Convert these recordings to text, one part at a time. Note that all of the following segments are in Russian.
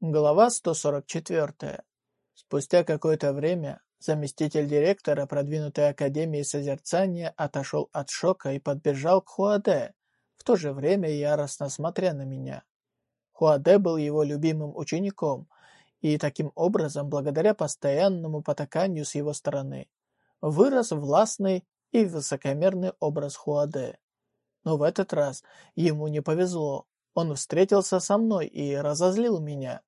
Глава 144. Спустя какое-то время заместитель директора продвинутой Академии Созерцания отошел от шока и подбежал к Хуаде, в то же время яростно смотря на меня. Хуаде был его любимым учеником, и таким образом, благодаря постоянному потаканию с его стороны, вырос властный и высокомерный образ Хуаде. Но в этот раз ему не повезло. Он встретился со мной и разозлил меня.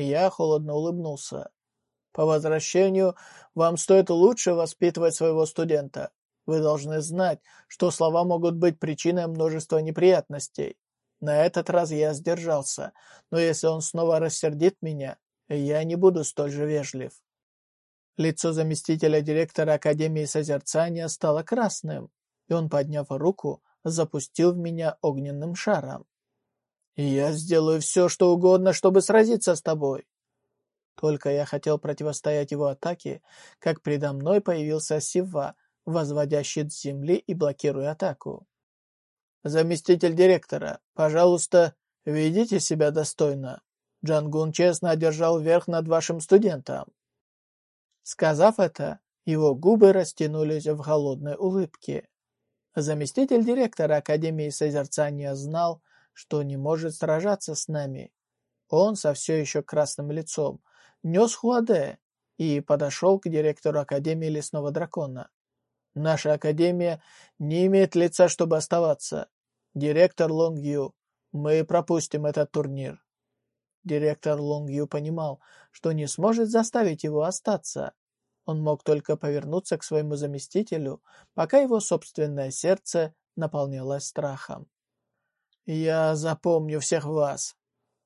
Я холодно улыбнулся. По возвращению вам стоит лучше воспитывать своего студента. Вы должны знать, что слова могут быть причиной множества неприятностей. На этот раз я сдержался, но если он снова рассердит меня, я не буду столь же вежлив. Лицо заместителя директора Академии Созерцания стало красным, и он, подняв руку, запустил в меня огненным шаром я сделаю все, что угодно, чтобы сразиться с тобой. Только я хотел противостоять его атаке, как предо мной появился Сива, возводящий с земли и блокируя атаку. «Заместитель директора, пожалуйста, ведите себя достойно. Джангун честно одержал верх над вашим студентом». Сказав это, его губы растянулись в холодной улыбке. Заместитель директора Академии Созерцания знал, что не может сражаться с нами. Он со все еще красным лицом нес Хуаде и подошел к директору Академии Лесного Дракона. Наша Академия не имеет лица, чтобы оставаться. Директор Лонг Ю, мы пропустим этот турнир. Директор Лонг Ю понимал, что не сможет заставить его остаться. Он мог только повернуться к своему заместителю, пока его собственное сердце наполнялось страхом. Я запомню всех вас.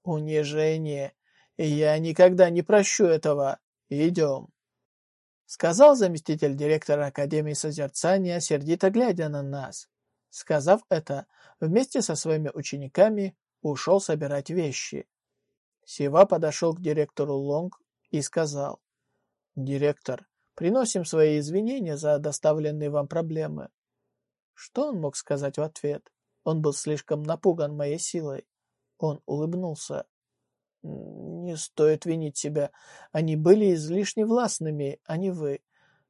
Унижение. Я никогда не прощу этого. Идем. Сказал заместитель директора Академии Созерцания, сердито глядя на нас. Сказав это, вместе со своими учениками ушел собирать вещи. Сива подошел к директору Лонг и сказал, «Директор, приносим свои извинения за доставленные вам проблемы». Что он мог сказать в ответ? Он был слишком напуган моей силой. Он улыбнулся. «Не стоит винить себя. Они были излишне властными, а не вы.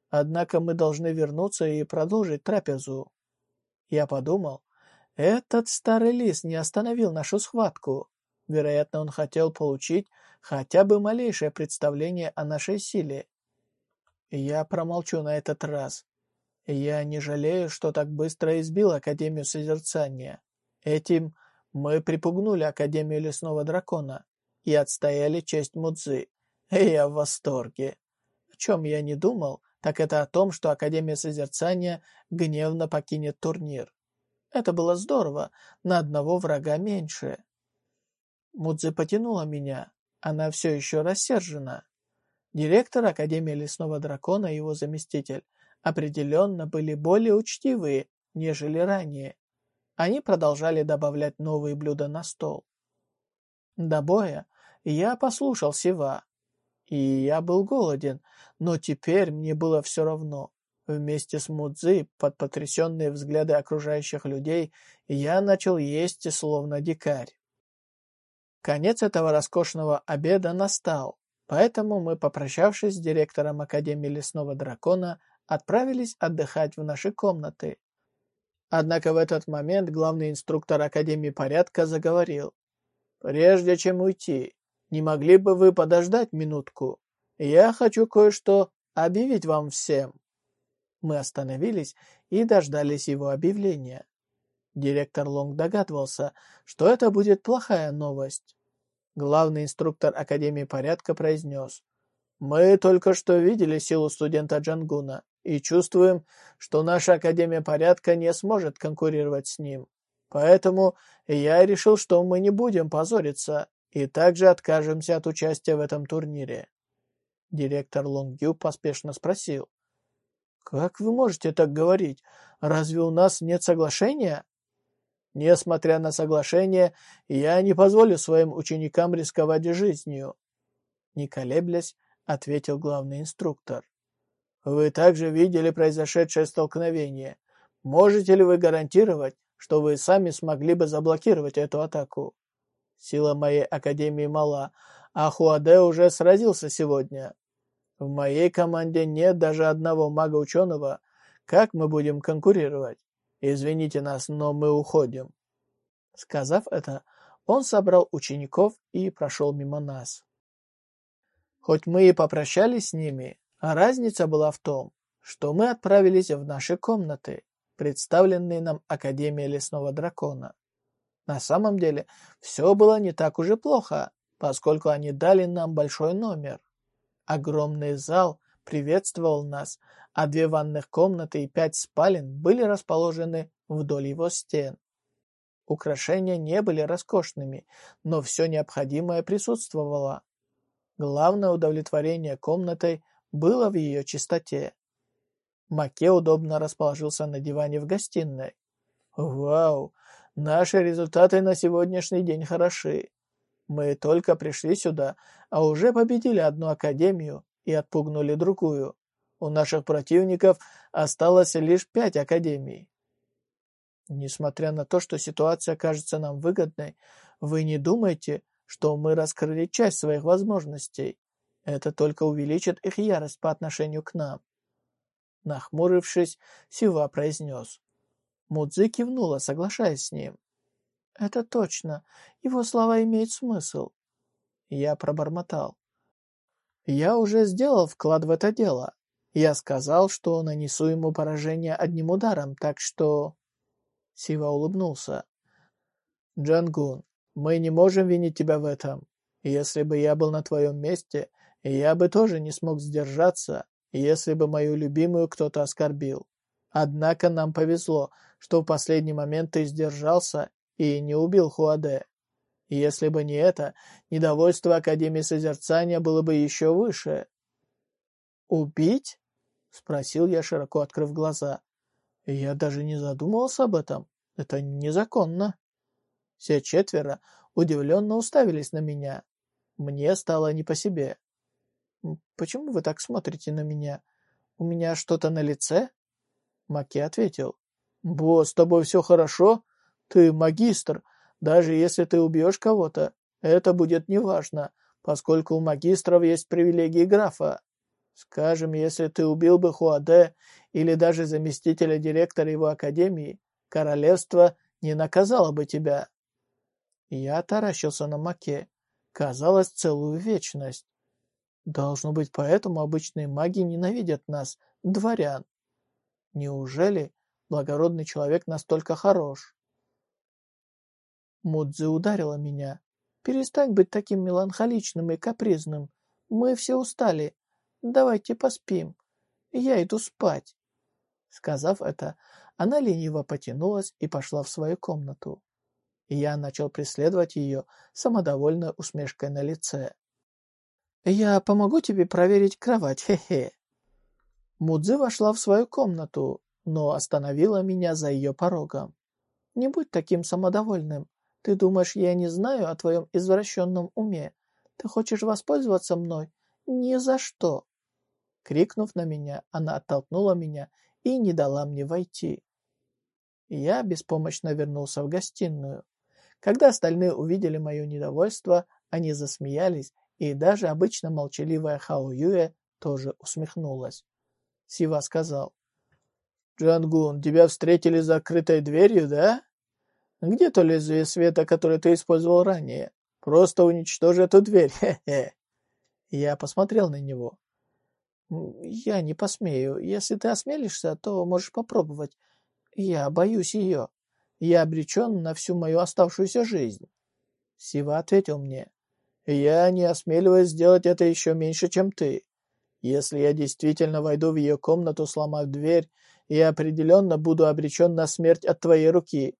Однако мы должны вернуться и продолжить трапезу». Я подумал, этот старый лис не остановил нашу схватку. Вероятно, он хотел получить хотя бы малейшее представление о нашей силе. Я промолчу на этот раз. Я не жалею, что так быстро избил Академию Созерцания. Этим мы припугнули Академию Лесного Дракона и отстояли честь Мудзы. Я в восторге. О чем я не думал, так это о том, что Академия Созерцания гневно покинет турнир. Это было здорово, на одного врага меньше. Мудзи потянула меня. Она все еще рассержена. Директор Академии Лесного Дракона и его заместитель определенно были более учтивые, нежели ранее. Они продолжали добавлять новые блюда на стол. До боя я послушал Сива, и я был голоден, но теперь мне было все равно. Вместе с Мудзи, под потрясенные взгляды окружающих людей, я начал есть словно дикарь. Конец этого роскошного обеда настал, поэтому мы, попрощавшись с директором Академии Лесного Дракона, отправились отдыхать в наши комнаты. Однако в этот момент главный инструктор Академии порядка заговорил. «Прежде чем уйти, не могли бы вы подождать минутку? Я хочу кое-что объявить вам всем». Мы остановились и дождались его объявления. Директор Лонг догадывался, что это будет плохая новость. Главный инструктор Академии порядка произнес. «Мы только что видели силу студента Джангуна и чувствуем, что наша Академия порядка не сможет конкурировать с ним. Поэтому я решил, что мы не будем позориться и также откажемся от участия в этом турнире. Директор Лонгю поспешно спросил. «Как вы можете так говорить? Разве у нас нет соглашения?» «Несмотря на соглашение, я не позволю своим ученикам рисковать жизнью». Не колеблясь, ответил главный инструктор. Вы также видели произошедшее столкновение. Можете ли вы гарантировать, что вы сами смогли бы заблокировать эту атаку? Сила моей Академии мала, а Хуаде уже сразился сегодня. В моей команде нет даже одного мага-ученого. Как мы будем конкурировать? Извините нас, но мы уходим». Сказав это, он собрал учеников и прошел мимо нас. Хоть мы и попрощались с ними, разница была в том, что мы отправились в наши комнаты, представленные нам Академией Лесного Дракона. На самом деле, все было не так уж и плохо, поскольку они дали нам большой номер. Огромный зал приветствовал нас, а две ванных комнаты и пять спален были расположены вдоль его стен. Украшения не были роскошными, но все необходимое присутствовало. Главное удовлетворение комнатой было в ее чистоте. Маке удобно расположился на диване в гостиной. «Вау! Наши результаты на сегодняшний день хороши. Мы только пришли сюда, а уже победили одну академию и отпугнули другую. У наших противников осталось лишь пять академий. Несмотря на то, что ситуация кажется нам выгодной, вы не думаете, что мы раскрыли часть своих возможностей. Это только увеличит их ярость по отношению к нам. Нахмурившись, Сива произнес. Мудзи кивнула, соглашаясь с ним. «Это точно. Его слова имеют смысл». Я пробормотал. «Я уже сделал вклад в это дело. Я сказал, что нанесу ему поражение одним ударом, так что...» Сива улыбнулся. «Джангун, мы не можем винить тебя в этом. Если бы я был на твоем месте, я бы тоже не смог сдержаться, если бы мою любимую кто-то оскорбил. Однако нам повезло, что в последний момент ты сдержался и не убил Хуаде. Если бы не это, недовольство Академии Созерцания было бы еще выше. «Убить?» — спросил я, широко открыв глаза. Я даже не задумывался об этом. Это незаконно. Все четверо удивленно уставились на меня. Мне стало не по себе. «Почему вы так смотрите на меня? У меня что-то на лице?» Маки ответил. «Босс, с тобой все хорошо? Ты магистр. Даже если ты убьешь кого-то, это будет неважно, поскольку у магистров есть привилегии графа. Скажем, если ты убил бы Хуаде или даже заместителя директора его академии, королевство не наказало бы тебя. Я таращился на Маке. Казалось, целую вечность. Должно быть, поэтому обычные маги ненавидят нас, дворян. Неужели благородный человек настолько хорош? Мудзи ударила меня. «Перестань быть таким меланхоличным и капризным. Мы все устали. Давайте поспим. Я иду спать». Сказав это, она лениво потянулась и пошла в свою комнату. Я начал преследовать ее самодовольной усмешкой на лице. «Я помогу тебе проверить кровать, хе-хе». Мудзи вошла в свою комнату, но остановила меня за ее порогом. «Не будь таким самодовольным. Ты думаешь, я не знаю о твоем извращенном уме? Ты хочешь воспользоваться мной? Ни за что!» Крикнув на меня, она оттолкнула меня и не дала мне войти. Я беспомощно вернулся в гостиную. Когда остальные увидели мое недовольство, они засмеялись, и даже обычно молчаливая Хао Юэ тоже усмехнулась. Сива сказал, «Джангун, тебя встретили за закрытой дверью, да? Где то лезвие света, которое ты использовал ранее? Просто уничтожи эту дверь, хе-хе». Я посмотрел на него. «Я не посмею. Если ты осмелишься, то можешь попробовать. Я боюсь ее. Я обречен на всю мою оставшуюся жизнь». Сива ответил мне. «Я не осмеливаюсь сделать это еще меньше, чем ты. Если я действительно войду в ее комнату, сломав дверь, я определенно буду обречен на смерть от твоей руки.